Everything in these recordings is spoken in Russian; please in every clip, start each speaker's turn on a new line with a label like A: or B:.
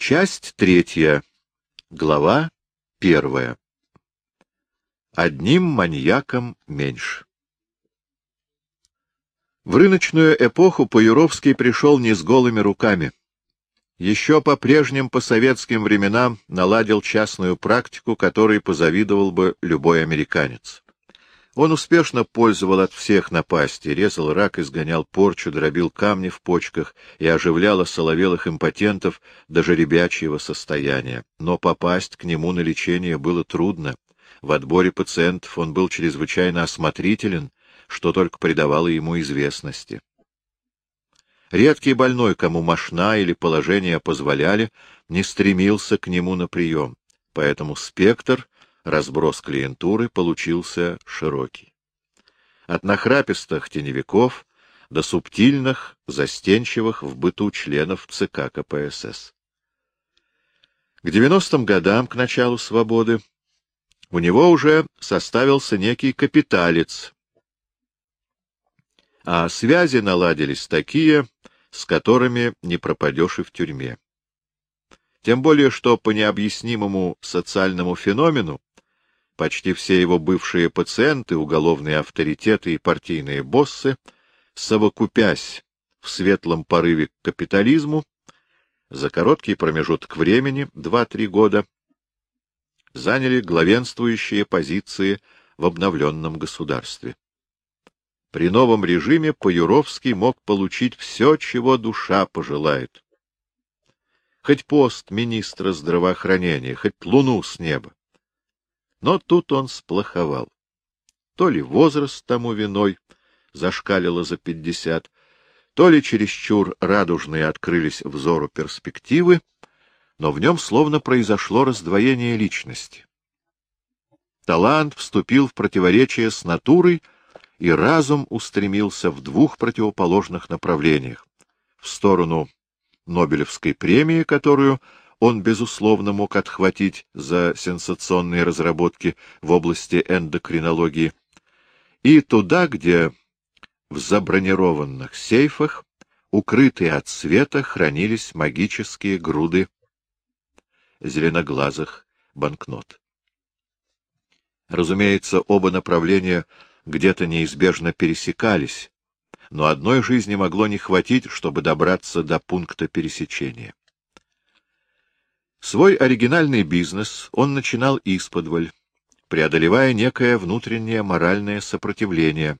A: Часть третья. Глава первая. Одним маньяком меньше. В рыночную эпоху Паюровский пришел не с голыми руками. Еще по прежним посоветским временам наладил частную практику, которой позавидовал бы любой американец. Он успешно пользовал от всех напасти, резал рак, изгонял порчу, дробил камни в почках и оживлял осоловелых импотентов до жеребячьего состояния. Но попасть к нему на лечение было трудно. В отборе пациентов он был чрезвычайно осмотрителен, что только придавало ему известности. Редкий больной, кому мошна или положение позволяли, не стремился к нему на прием, поэтому спектр разброс клиентуры получился широкий. От нахрапистых теневиков до субтильных, застенчивых в быту членов ЦК КПСС. К 90-м годам, к началу свободы, у него уже составился некий капиталец, а связи наладились такие, с которыми не пропадешь и в тюрьме. Тем более, что по необъяснимому социальному феномену Почти все его бывшие пациенты, уголовные авторитеты и партийные боссы, совокупясь в светлом порыве к капитализму, за короткий промежуток времени, 2-3 года, заняли главенствующие позиции в обновленном государстве. При новом режиме Паюровский мог получить все, чего душа пожелает. Хоть пост министра здравоохранения, хоть луну с неба. Но тут он сплоховал. То ли возраст тому виной, зашкалило за пятьдесят, то ли чересчур радужные открылись взору перспективы, но в нем словно произошло раздвоение личности. Талант вступил в противоречие с натурой, и разум устремился в двух противоположных направлениях — в сторону Нобелевской премии, которую он, безусловно, мог отхватить за сенсационные разработки в области эндокринологии, и туда, где в забронированных сейфах, укрытые от света, хранились магические груды зеленоглазых банкнот. Разумеется, оба направления где-то неизбежно пересекались, но одной жизни могло не хватить, чтобы добраться до пункта пересечения. Свой оригинальный бизнес он начинал исподволь, преодолевая некое внутреннее моральное сопротивление,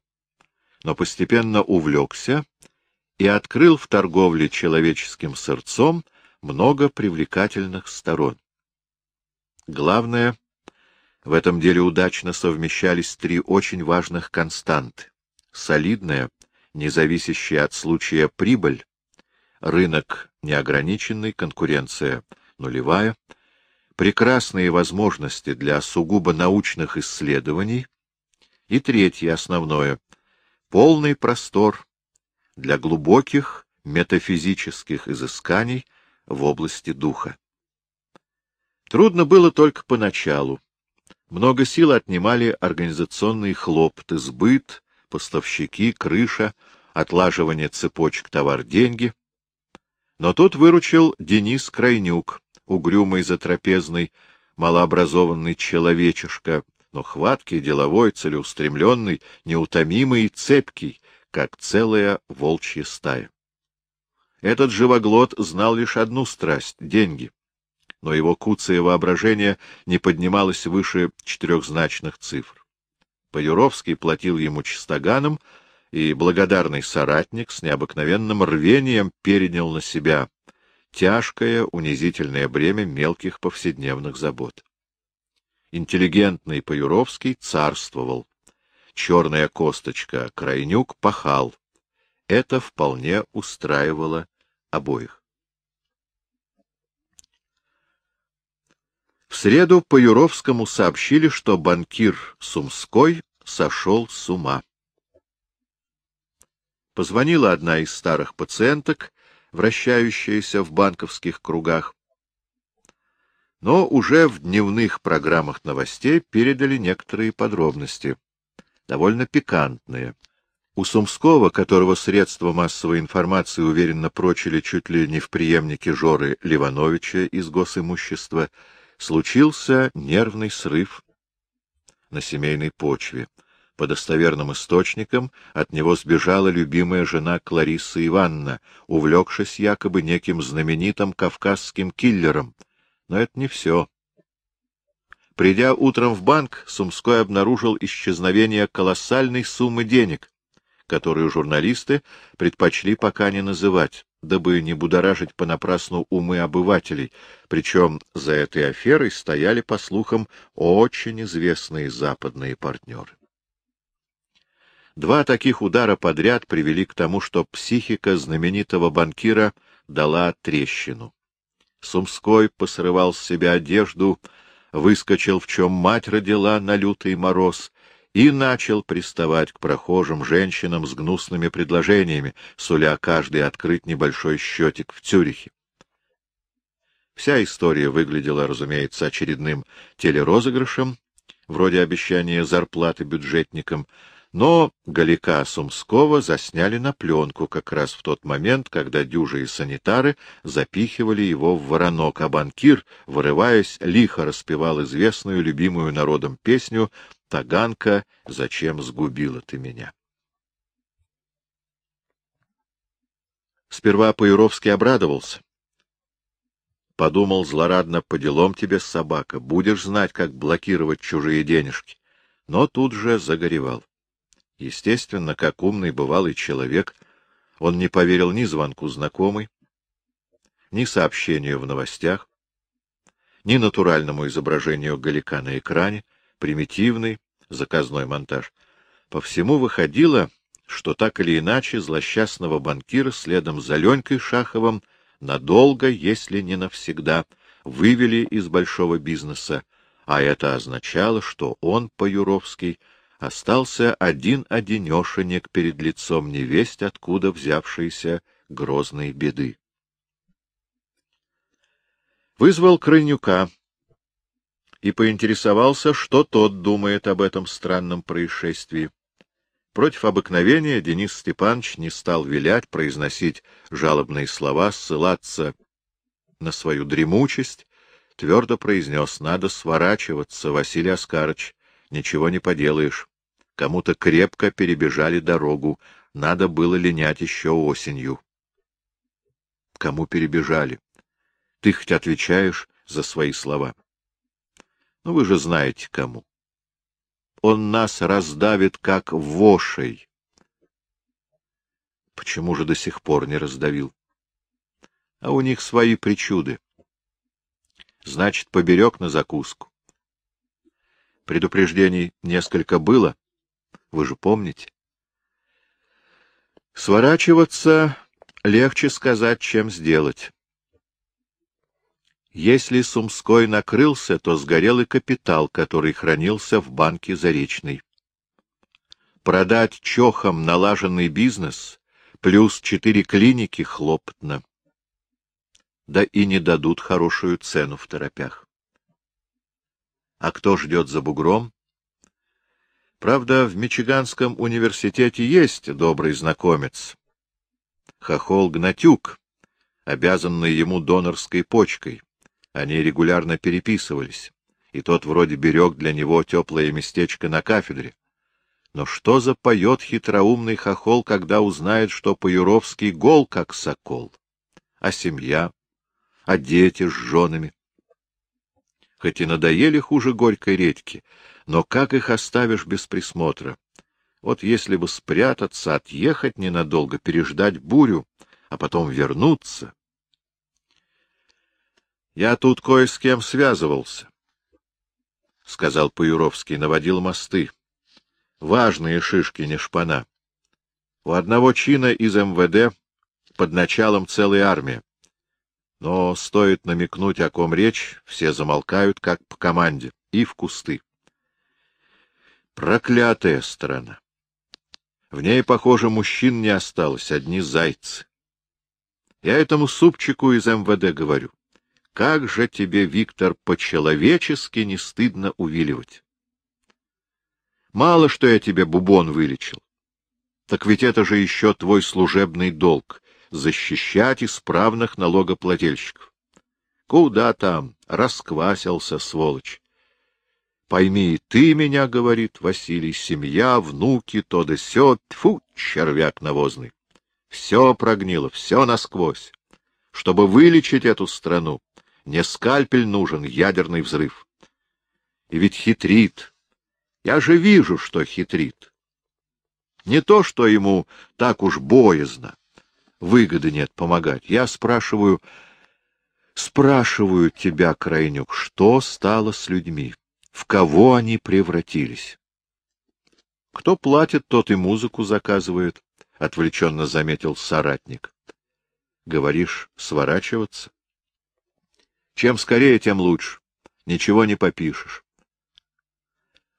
A: но постепенно увлекся и открыл в торговле человеческим сырцом много привлекательных сторон. Главное, в этом деле удачно совмещались три очень важных константы. Солидная, независящая от случая прибыль, рынок неограниченный, конкуренция — нулевая, прекрасные возможности для сугубо научных исследований и третье основное — полный простор для глубоких метафизических изысканий в области духа. Трудно было только поначалу. Много сил отнимали организационные хлопоты, сбыт, поставщики, крыша, отлаживание цепочек товар-деньги. Но тут выручил Денис Крайнюк, угрюмый затрапезный, малообразованный человечишка, но хваткий, деловой, целеустремленный, неутомимый и цепкий, как целая волчья стая. Этот живоглот знал лишь одну страсть — деньги, но его куцое воображение не поднималось выше четырехзначных цифр. Паюровский платил ему чистоганом, и благодарный соратник с необыкновенным рвением перенял на себя тяжкое, унизительное бремя мелких повседневных забот. Интеллигентный Паюровский царствовал. Черная косточка Крайнюк пахал. Это вполне устраивало обоих. В среду по Юровскому сообщили, что банкир Сумской сошел с ума. Позвонила одна из старых пациенток вращающаяся в банковских кругах. Но уже в дневных программах новостей передали некоторые подробности, довольно пикантные. У Сумского, которого средства массовой информации уверенно прочили чуть ли не в преемнике Жоры Ливановича из госимущества, случился нервный срыв на семейной почве. По достоверным источникам от него сбежала любимая жена Клариса Ивановна, увлекшись якобы неким знаменитым кавказским киллером. Но это не все. Придя утром в банк, Сумской обнаружил исчезновение колоссальной суммы денег, которую журналисты предпочли пока не называть, дабы не будоражить понапрасну умы обывателей, причем за этой аферой стояли, по слухам, очень известные западные партнеры. Два таких удара подряд привели к тому, что психика знаменитого банкира дала трещину. Сумской посрывал с себя одежду, выскочил, в чем мать родила на лютый мороз, и начал приставать к прохожим женщинам с гнусными предложениями, суля каждый открыть небольшой счетик в Цюрихе. Вся история выглядела, разумеется, очередным телерозыгрышем, вроде обещания зарплаты бюджетникам, но Галика Сумского засняли на пленку как раз в тот момент, когда дюжи и санитары запихивали его в воронок, а банкир, вырываясь, лихо распевал известную, любимую народом песню «Таганка, зачем сгубила ты меня?» Сперва Паировский обрадовался. Подумал злорадно, по делам тебе, собака, будешь знать, как блокировать чужие денежки. Но тут же загоревал. Естественно, как умный бывалый человек, он не поверил ни звонку знакомой, ни сообщению в новостях, ни натуральному изображению Галика на экране, примитивный, заказной монтаж. По всему выходило, что так или иначе злосчастного банкира следом за Ленькой Шаховым надолго, если не навсегда, вывели из большого бизнеса, а это означало, что он, по-юровски, остался один-одинешенек перед лицом невесть, откуда взявшейся грозной беды. Вызвал Крынюка и поинтересовался, что тот думает об этом странном происшествии. Против обыкновения Денис Степанович не стал вилять, произносить жалобные слова, ссылаться на свою дремучесть, твердо произнес, надо сворачиваться, Василий Оскарович, ничего не поделаешь. Кому-то крепко перебежали дорогу, надо было линять еще осенью. Кому перебежали? Ты хоть отвечаешь за свои слова? Ну, вы же знаете, кому. Он нас раздавит, как вошей. Почему же до сих пор не раздавил? А у них свои причуды. Значит, поберег на закуску. Предупреждений несколько было, вы же помните? Сворачиваться легче сказать, чем сделать. Если Сумской накрылся, то сгорел и капитал, который хранился в банке Заречный. Продать чохом налаженный бизнес плюс четыре клиники хлопотно. Да и не дадут хорошую цену в торопях. А кто ждет за бугром? Правда, в Мичиганском университете есть добрый знакомец. Хохол Гнатюк, обязанный ему донорской почкой. Они регулярно переписывались, и тот вроде берег для него теплое местечко на кафедре. Но что за поет хитроумный хохол, когда узнает, что Паюровский гол, как сокол? А семья? А дети с женами? Хоть и надоели хуже горькой редьки, но как их оставишь без присмотра? Вот если бы спрятаться, отъехать ненадолго, переждать бурю, а потом вернуться. Я тут кое с кем связывался, — сказал Паюровский, наводил мосты. Важные шишки, не шпана. У одного чина из МВД под началом целой армии. Но стоит намекнуть, о ком речь, все замолкают, как по команде, и в кусты. Проклятая страна! В ней, похоже, мужчин не осталось, одни зайцы. Я этому супчику из МВД говорю. Как же тебе, Виктор, по-человечески не стыдно увиливать? Мало, что я тебе бубон вылечил. Так ведь это же еще твой служебный долг — защищать исправных налогоплательщиков. Куда там? Расквасился, сволочь. Пойми, ты меня, — говорит Василий, — семья, внуки, то да сё, тьфу, червяк навозный. Все прогнило, все насквозь. Чтобы вылечить эту страну, не скальпель нужен, ядерный взрыв. И ведь хитрит. Я же вижу, что хитрит. Не то, что ему так уж боязно. Выгоды нет помогать. Я спрашиваю, спрашиваю тебя, Крайнюк, что стало с людьми? В кого они превратились? Кто платит, тот и музыку заказывает, — отвлеченно заметил соратник. — Говоришь, сворачиваться? Чем скорее, тем лучше. Ничего не попишешь.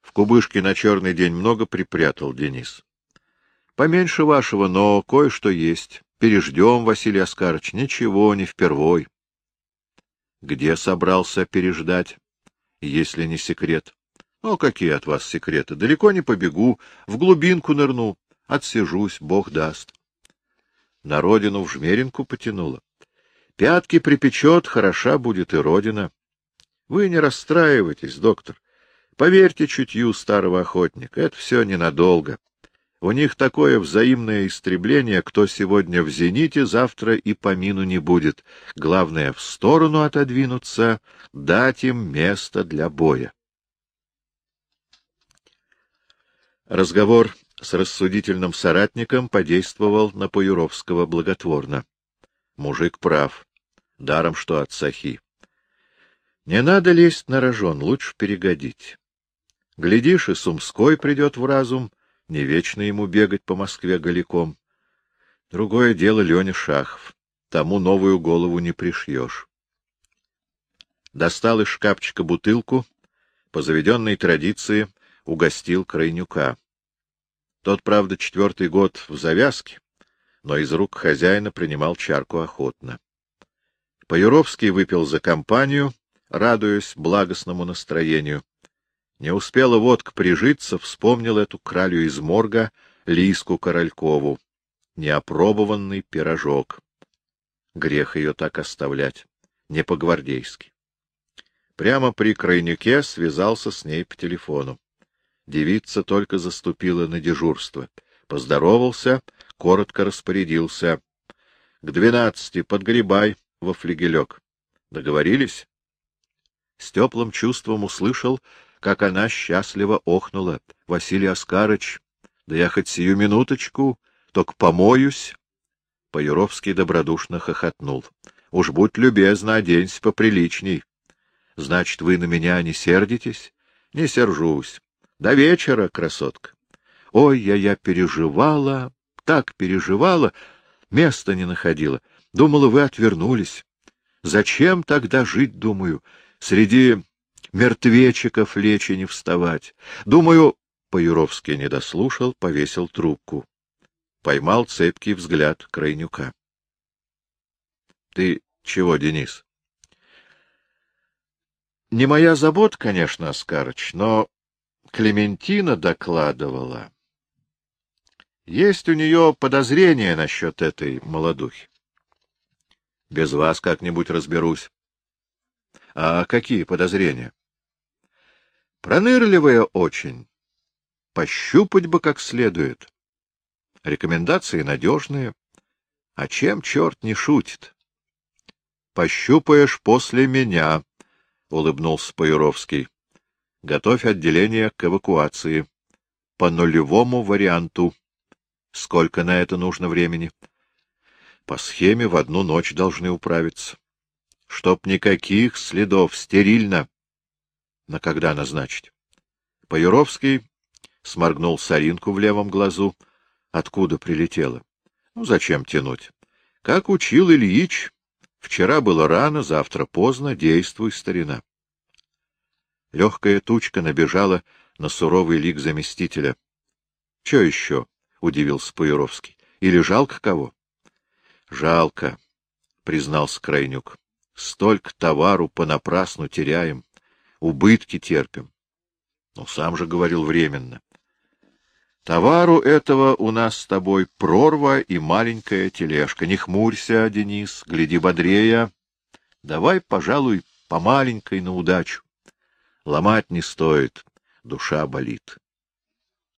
A: В кубышке на черный день много припрятал Денис. Поменьше вашего, но кое-что есть. Переждем, Василий Оскарович, ничего, не впервой. Где собрался переждать, если не секрет? Ну, какие от вас секреты? Далеко не побегу, в глубинку нырну, отсижусь, бог даст. На родину в жмеринку потянуло. Пятки припечет, хороша будет и родина. Вы не расстраивайтесь, доктор. Поверьте чутью старого охотника, это все ненадолго. У них такое взаимное истребление, кто сегодня в зените, завтра и помину не будет. Главное — в сторону отодвинуться, дать им место для боя. Разговор с рассудительным соратником подействовал на Паюровского благотворно. Мужик прав. Даром, что от сахи. Не надо лезть на рожон, лучше перегодить. Глядишь, и Сумской придет в разум, не вечно ему бегать по Москве голиком. Другое дело Леня Шахов. Тому новую голову не пришьешь. Достал из шкафчика бутылку, по заведенной традиции угостил Крайнюка. Тот, правда, четвертый год в завязке, но из рук хозяина принимал чарку охотно. Паюровский выпил за компанию, радуясь благостному настроению. Не успела водка прижиться, вспомнил эту кралю из морга, Лиску Королькову. Неопробованный пирожок. Грех ее так оставлять, не по-гвардейски. Прямо при крайнюке связался с ней по телефону. Девица только заступила на дежурство. Поздоровался, коротко распорядился. — К двенадцати подгребай во флигелек. Договорились? С теплым чувством услышал, как она счастливо охнула. — Василий Оскарыч, да я хоть сию минуточку, только помоюсь. Паюровский добродушно хохотнул. — Уж будь любезна, оденься поприличней. — Значит, вы на меня не сердитесь? — Не сержусь. До вечера, красотка. Ой, я я переживала, так переживала, места не находила. Думала, вы отвернулись. Зачем тогда жить, думаю, среди мертвечиков лечь и не вставать. Думаю, Паюровский не дослушал, повесил трубку. Поймал цепкий взгляд Крайнюка. — Ты чего, Денис? — Не моя забота, конечно, Оскарыч, но Клементина докладывала. Есть у нее подозрения насчет этой молодухи. Без вас как-нибудь разберусь. А какие подозрения? Пронырливая очень. Пощупать бы как следует. Рекомендации надежные. А чем черт не шутит? Пощупаешь после меня, — улыбнулся Паюровский. Готовь отделение к эвакуации. По нулевому варианту. Сколько на это нужно времени? По схеме в одну ночь должны управиться. Чтоб никаких следов, стерильно. На когда назначить? Паюровский сморгнул соринку в левом глазу. Откуда прилетела? Ну, зачем тянуть? Как учил Ильич, вчера было рано, завтра поздно, действуй, старина. Легкая тучка набежала на суровый лик заместителя. — Че еще? — удивился Паюровский. — Или жалко кого? — Жалко, — признался Крайнюк. — Столько товару понапрасну теряем убытки терпим. Но сам же говорил временно. Товару этого у нас с тобой прорва и маленькая тележка. Не хмурься, Денис, гляди бодрее. Давай, пожалуй, по маленькой на удачу. Ломать не стоит, душа болит.